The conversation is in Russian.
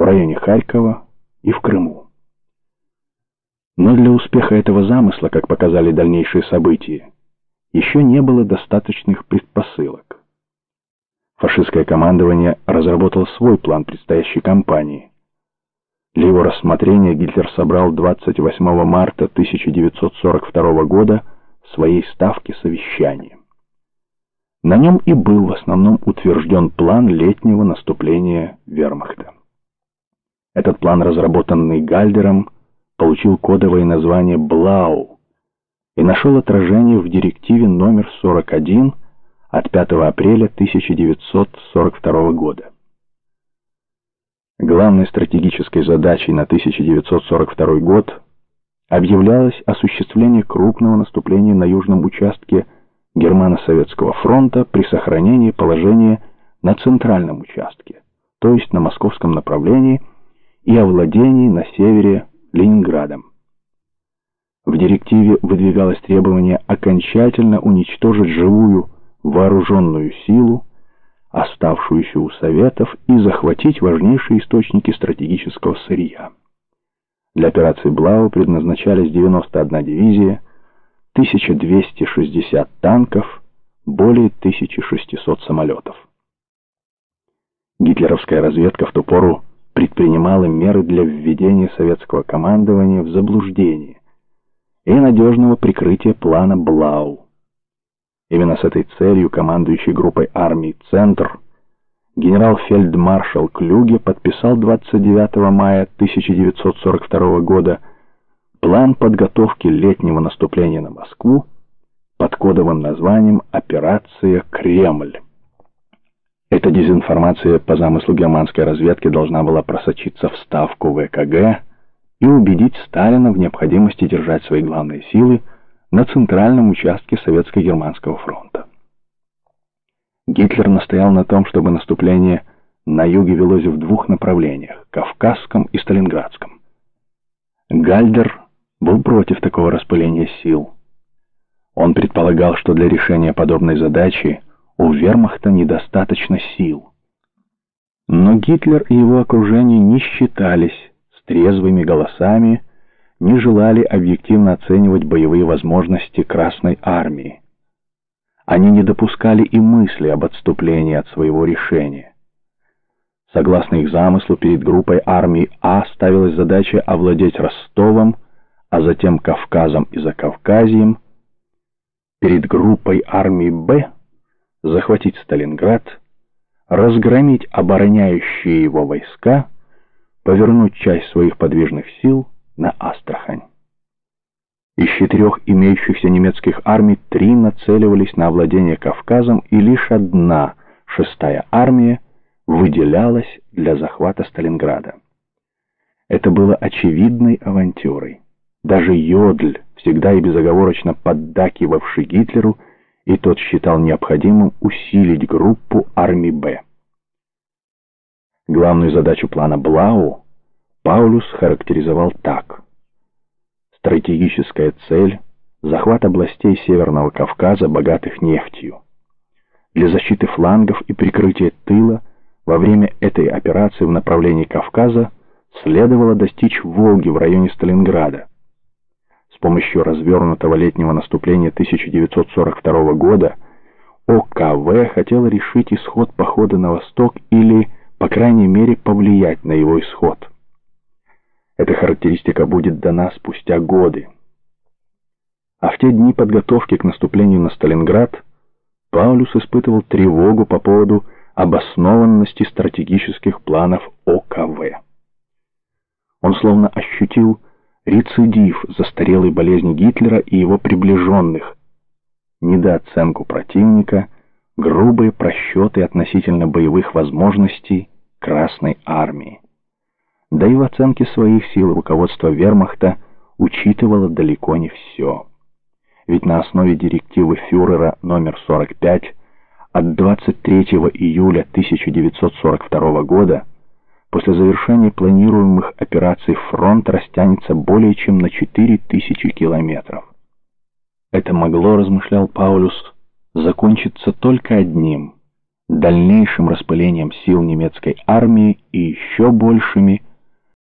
в районе Харькова и в Крыму. Но для успеха этого замысла, как показали дальнейшие события, еще не было достаточных предпосылок. Фашистское командование разработало свой план предстоящей кампании. Для его рассмотрения Гитлер собрал 28 марта 1942 года своей ставки совещания. На нем и был в основном утвержден план летнего наступления вермахта. Этот план, разработанный Гальдером, получил кодовое название «Блау» и нашел отражение в директиве номер 41 от 5 апреля 1942 года. Главной стратегической задачей на 1942 год объявлялось осуществление крупного наступления на южном участке Германо-Советского фронта при сохранении положения на центральном участке, то есть на московском направлении и овладении на севере Ленинградом. В директиве выдвигалось требование окончательно уничтожить живую вооруженную силу, оставшуюся у Советов, и захватить важнейшие источники стратегического сырья. Для операции «Блау» предназначались 91 дивизия, 1260 танков, более 1600 самолетов. Гитлеровская разведка в ту пору предпринимала меры для введения советского командования в заблуждение и надежного прикрытия плана «Блау». Именно с этой целью командующий группой армий «Центр» генерал-фельдмаршал Клюге подписал 29 мая 1942 года план подготовки летнего наступления на Москву под кодовым названием «Операция Кремль». Эта дезинформация по замыслу германской разведки должна была просочиться в ставку ВКГ и убедить Сталина в необходимости держать свои главные силы на центральном участке Советско-Германского фронта. Гитлер настоял на том, чтобы наступление на юге велось в двух направлениях – Кавказском и Сталинградском. Гальдер был против такого распыления сил. Он предполагал, что для решения подобной задачи у вермахта недостаточно сил. Но Гитлер и его окружение не считались с трезвыми голосами, не желали объективно оценивать боевые возможности Красной Армии. Они не допускали и мысли об отступлении от своего решения. Согласно их замыслу, перед группой армий А ставилась задача овладеть Ростовом, а затем Кавказом и Закавказьем. Перед группой армий Б захватить Сталинград, разгромить обороняющие его войска, повернуть часть своих подвижных сил на Астрахань. Из четырех имеющихся немецких армий три нацеливались на овладение Кавказом, и лишь одна, шестая армия, выделялась для захвата Сталинграда. Это было очевидной авантюрой. Даже Йодль, всегда и безоговорочно поддакивавший Гитлеру, и тот считал необходимым усилить группу армий «Б». Главную задачу плана Блау Паулюс характеризовал так. Стратегическая цель – захват областей Северного Кавказа, богатых нефтью. Для защиты флангов и прикрытия тыла во время этой операции в направлении Кавказа следовало достичь Волги в районе Сталинграда, помощью развернутого летнего наступления 1942 года ОКВ хотела решить исход похода на восток или, по крайней мере, повлиять на его исход. Эта характеристика будет дана спустя годы. А в те дни подготовки к наступлению на Сталинград Паулюс испытывал тревогу по поводу обоснованности стратегических планов ОКВ. Он словно ощутил рецидив застарелой болезни Гитлера и его приближенных, недооценку противника, грубые просчеты относительно боевых возможностей Красной Армии. Да и в оценке своих сил руководство вермахта учитывало далеко не все. Ведь на основе директивы фюрера номер 45 от 23 июля 1942 года После завершения планируемых операций фронт растянется более чем на 4000 километров. Это могло, размышлял Паулюс, закончиться только одним – дальнейшим распылением сил немецкой армии и еще большими